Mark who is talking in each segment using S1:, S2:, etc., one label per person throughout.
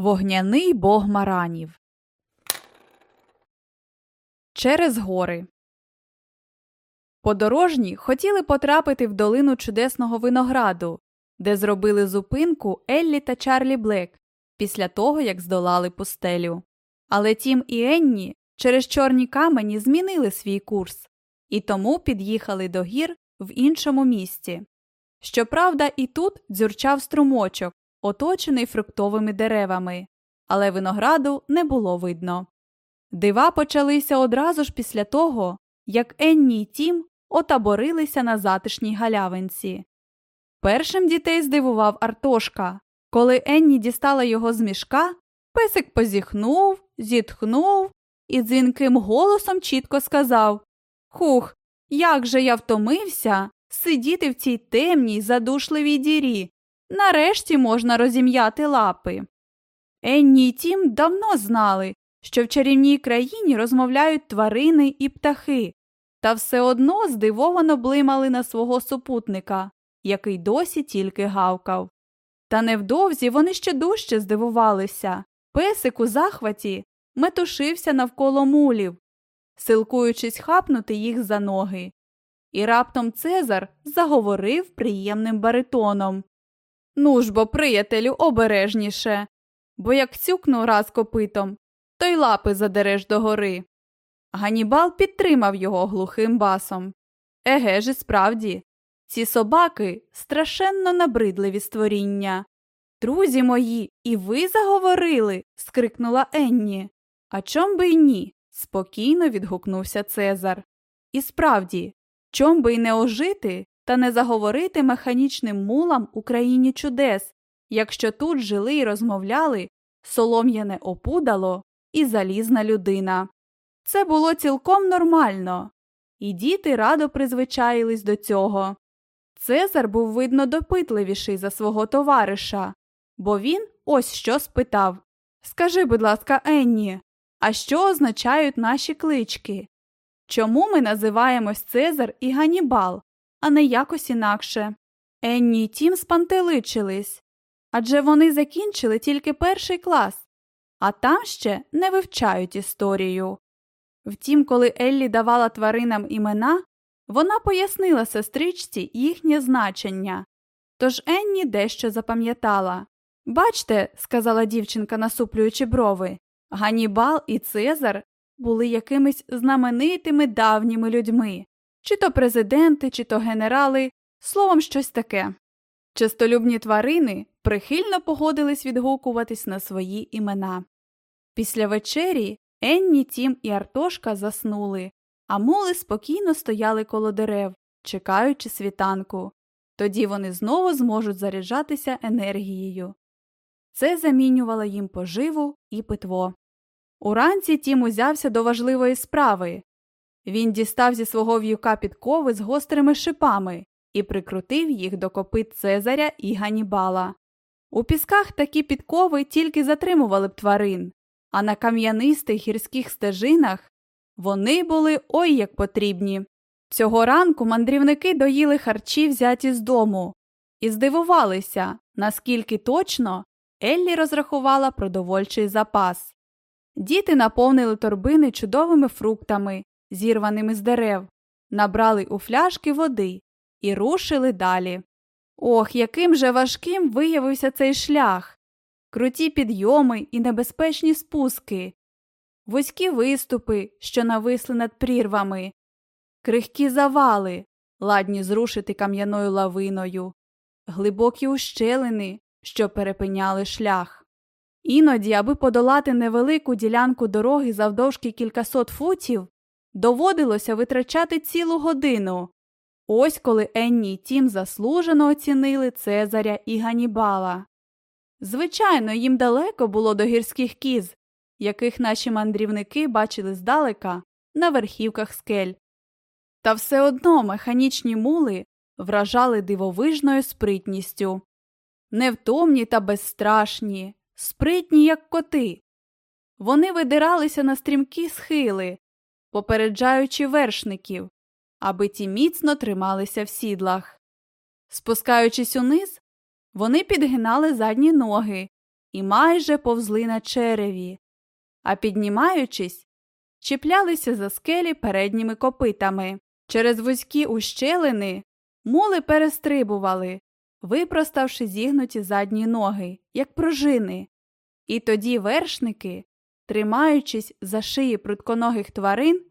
S1: Вогняний бог маранів. Через гори. Подорожні хотіли потрапити в долину чудесного винограду, де зробили зупинку Еллі та Чарлі Блек після того, як здолали пустелю. Але Тім і Енні через чорні камені змінили свій курс і тому під'їхали до гір в іншому місці. Щоправда, і тут дзюрчав струмочок, оточений фруктовими деревами, але винограду не було видно. Дива почалися одразу ж після того, як Енні й Тім отаборилися на затишній галявинці. Першим дітей здивував Артошка. Коли Енні дістала його з мішка, песик позіхнув, зітхнув і дзвінким голосом чітко сказав Хух, як же я втомився сидіти в цій темній, задушливій дірі. Нарешті можна розім'яти лапи. Енні й Тім давно знали, що в чарівній країні розмовляють тварини і птахи, та все одно здивовано блимали на свого супутника, який досі тільки гавкав. Та невдовзі вони ще дужче здивувалися. Песик у захваті метушився навколо мулів, силкуючись хапнути їх за ноги. І раптом Цезар заговорив приємним баритоном Ну ж бо, приятелю, обережніше, бо як цюкну раз копитом, то й лапи задереш догори. Ганібал підтримав його глухим басом. Еге ж і справді, ці собаки страшенно набридливі створіння. Друзі мої, і ви заговорили. скрикнула Енні. А чом би й ні? спокійно відгукнувся Цезар. І справді, чом би й не ожити та не заговорити механічним мулам у країні чудес, якщо тут жили й розмовляли солом'яне опудало і залізна людина. Це було цілком нормально, і діти радо призвичаїлись до цього. Цезар був, видно, допитливіший за свого товариша, бо він ось що спитав Скажи, будь ласка, Енні, а що означають наші клички? Чому ми називаємось Цезар і Ганібал, а не якось інакше? Енні й Тім спантеличились адже вони закінчили тільки перший клас, а там ще не вивчають історію. Втім, коли Еллі давала тваринам імена, вона пояснила сестричці їхнє значення. Тож Енні дещо запам'ятала. Бачте, сказала дівчинка, насуплюючи брови, Ганібал і Цезар були якимись знаменитими давніми людьми, чи то президенти, чи то генерали, словом, щось таке. Чистолюбні тварини прихильно погодились відгукуватись на свої імена. Після вечері Енні, Тім і Артошка заснули, а мули спокійно стояли коло дерев, чекаючи світанку. Тоді вони знову зможуть заряджатися енергією. Це замінювало їм поживу і питво. Уранці Тім узявся до важливої справи. Він дістав зі свого в'юка підкови з гострими шипами і прикрутив їх до копит Цезаря і Ганібала. У пісках такі підкови тільки затримували б тварин, а на кам'янистих гірських стежинах вони були ой як потрібні. Цього ранку мандрівники доїли харчі взяті з дому і здивувалися, наскільки точно Еллі розрахувала продовольчий запас. Діти наповнили торбини чудовими фруктами, зірваними з дерев, набрали у фляшки води і рушили далі. Ох, яким же важким виявився цей шлях круті підйоми і небезпечні спуски, вузькі виступи, що нависли над прірвами, крихкі завали, ладні зрушити кам'яною лавиною, глибокі ущелини, що перепиняли шлях. Іноді, аби подолати невелику ділянку дороги завдовжки кількасот футів, доводилося витрачати цілу годину. Ось коли Енні й Тім заслужено оцінили Цезаря і Ганібала. Звичайно, їм далеко було до гірських кіз, яких наші мандрівники бачили здалека на верхівках скель. Та все одно механічні мули вражали дивовижною спритністю. Невтомні та безстрашні, спритні, як коти. Вони видиралися на стрімкі схили, попереджаючи вершників, аби ті міцно трималися в сідлах. Спускаючись униз, вони підгинали задні ноги і майже повзли на череві, а піднімаючись, чіплялися за скелі передніми копитами. Через вузькі ущелини мули перестрибували, випроставши зігнуті задні ноги, як пружини. І тоді вершники, тримаючись за шиї прутконогих тварин,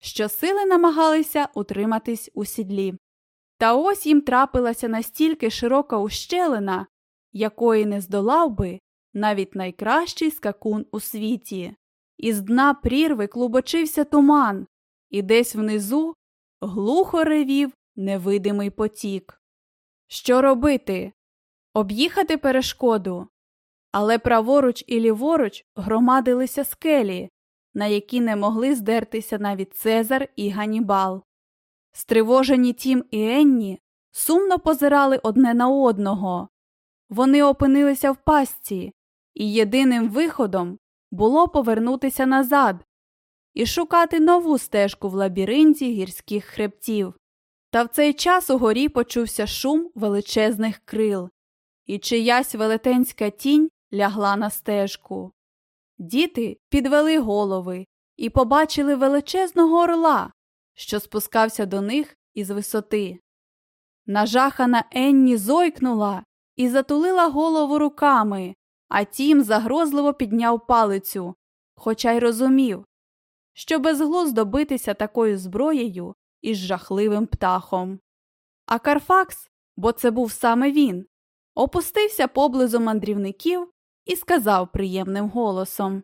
S1: щосили намагалися утриматись у сідлі. Та ось їм трапилася настільки широка ущелина, якої не здолав би навіть найкращий скакун у світі. Із дна прірви клубочився туман, і десь внизу глухо ревів невидимий потік. Що робити? Об'їхати перешкоду. Але праворуч і ліворуч громадилися скелі, на які не могли здертися навіть Цезар і Ганібал. Стривожені Тім і Енні сумно позирали одне на одного. Вони опинилися в пастці, і єдиним виходом було повернутися назад і шукати нову стежку в лабіринті гірських хребтів. Та в цей час угорі почувся шум величезних крил, і чиясь велетенська тінь лягла на стежку. Діти підвели голови і побачили величезного орла, що спускався до них із висоти. Нажахана Енні зойкнула і затулила голову руками, а тім загрозливо підняв палицю, хоча й розумів, що безглуздо битися такою зброєю із жахливим птахом. А Карфакс, бо це був саме він, опустився поблизу мандрівників і сказав приємним голосом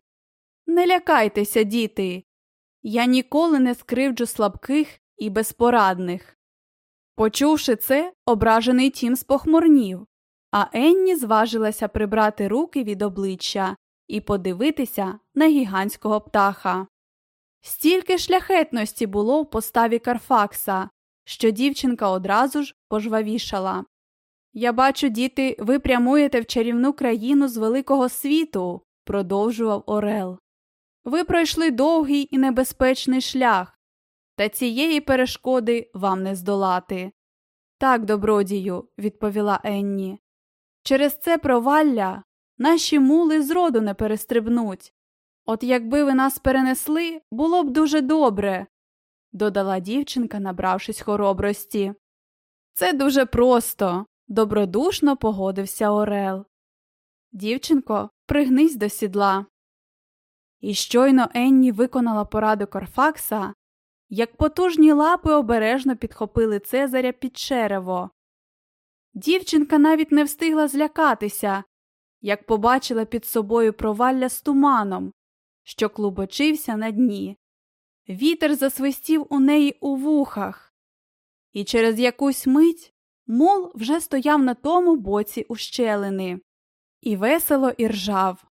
S1: Не лякайтеся, діти, я ніколи не скривджу слабких і безпорадних. Почувши це, ображений тім спохмурнів, а Енні зважилася прибрати руки від обличчя і подивитися на гігантського птаха. Стільки шляхетності було в поставі Карфакса, що дівчинка одразу ж пожвавішала. Я бачу, діти, ви прямуєте в чарівну країну з великого світу, продовжував Орел. Ви пройшли довгий і небезпечний шлях, та цієї перешкоди вам не здолати. Так, добродію, відповіла Енні. Через це провалля наші мули зроду не перестрибнуть. От якби ви нас перенесли, було б дуже добре, додала дівчинка, набравшись хоробрості. Це дуже просто, добродушно погодився Орел. Дівчинко, пригнись до сідла. І щойно Енні виконала пораду Корфакса, як потужні лапи обережно підхопили Цезаря під черево. Дівчинка навіть не встигла злякатися, як побачила під собою провалля з туманом, що клубочився на дні. Вітер засвистів у неї у вухах, і через якусь мить мул вже стояв на тому боці ущелини і весело іржав.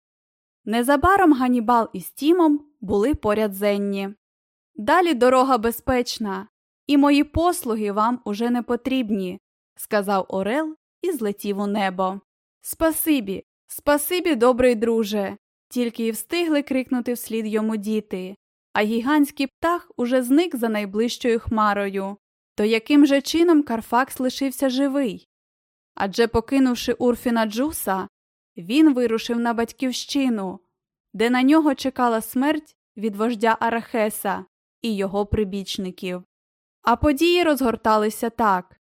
S1: Незабаром Ганібал із Тімом були поряд зенні. Далі дорога безпечна, і мої послуги вам уже не потрібні, сказав Орел і злетів у небо. Спасибі, спасибі, добрий друже. Тільки й встигли крикнути вслід йому діти, а гігантський птах уже зник за найближчою хмарою. То яким же чином Карфакс лишився живий? Адже, покинувши Урфіна Джуса, він вирушив на батьківщину, де на нього чекала смерть від вождя Арахеса і його прибічників. А події розгорталися так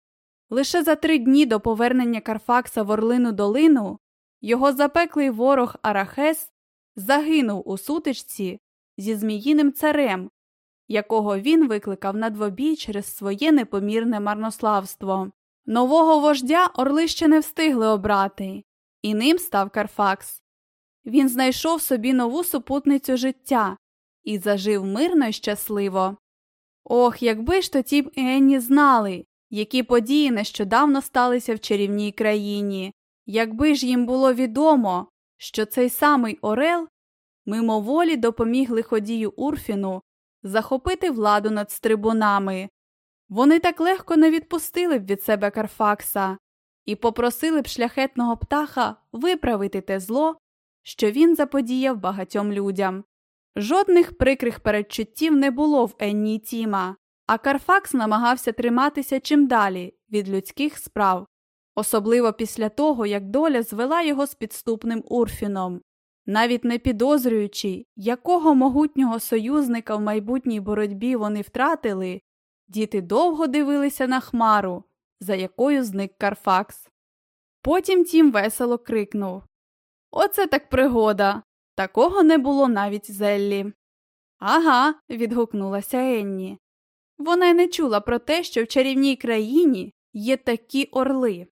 S1: лише за три дні до повернення Карфакса в Орлину долину його запеклий ворог Арахес загинув у сутичці зі Зміїним царем, якого він викликав на двобій через своє непомірне марнославство. Нового вождя орли ще не встигли обрати, і ним став Карфакс. Він знайшов собі нову супутницю життя і зажив мирно й щасливо. Ох, якби ж то ті б Енні знали, які події нещодавно сталися в чарівній країні, якби ж їм було відомо, що цей самий Орел мимоволі допоміг лиходію Урфіну захопити владу над стрибунами. Вони так легко не відпустили б від себе Карфакса і попросили б шляхетного птаха виправити те зло, що він заподіяв багатьом людям. Жодних прикрих передчуттів не було в Енні Тіма, а Карфакс намагався триматися чим далі від людських справ. особливо після того, як доля звела його з підступним Урфіном. Навіть не підозрюючи, якого могутнього союзника в майбутній боротьбі вони втратили, діти довго дивилися на хмару, за якою зник Карфакс. Потім тім весело крикнув Оце так пригода. Такого не було навіть Зеллі. Ага, відгукнулася Енні. Вона й не чула про те, що в чарівній країні є такі орли.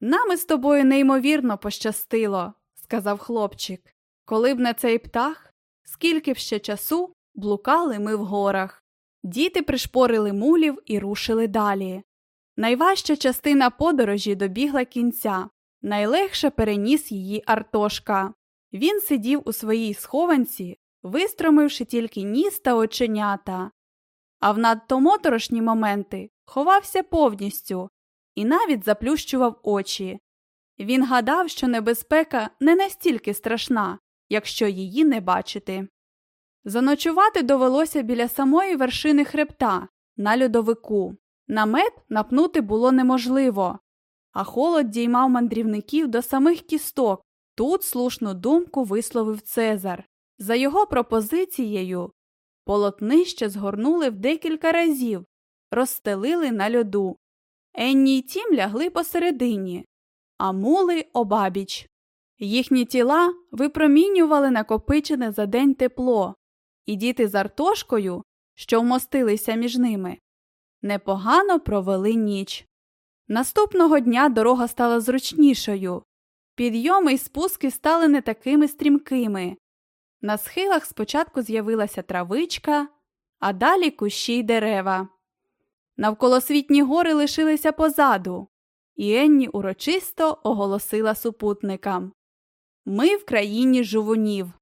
S1: Нам з тобою неймовірно пощастило, сказав хлопчик. Коли б не цей птах, скільки б ще часу блукали ми в горах. Діти пришпорили мулів і рушили далі. Найважча частина подорожі добігла кінця, найлегше переніс її Артошка. Він сидів у своїй схованці, вистромивши тільки ніс та оченята, а в надто моторошні моменти ховався повністю і навіть заплющував очі. Він гадав, що небезпека не настільки страшна, якщо її не бачити. Заночувати довелося біля самої вершини хребта, на льодовику. Намет напнути було неможливо, а холод діймав мандрівників до самих кісток. Тут слушну думку висловив Цезар. За його пропозицією, полотнище згорнули в декілька разів, розстелили на льоду. Енні й тім лягли посередині, а мули обабіч. Їхні тіла випромінювали накопичене за день тепло, і діти з Артошкою, що вмостилися між ними, непогано провели ніч. Наступного дня дорога стала зручнішою, підйоми й спуски стали не такими стрімкими. На схилах спочатку з'явилася травичка, а далі кущі й дерева. Навколосвітні гори лишилися позаду, і Енні урочисто оголосила супутникам Ми в країні жувунів.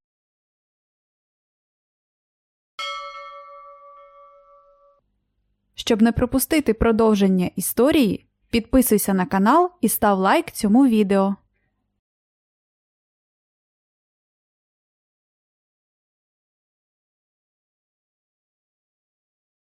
S1: Щоб не пропустити продовження історії, підписуйся на канал і став лайк цьому відео.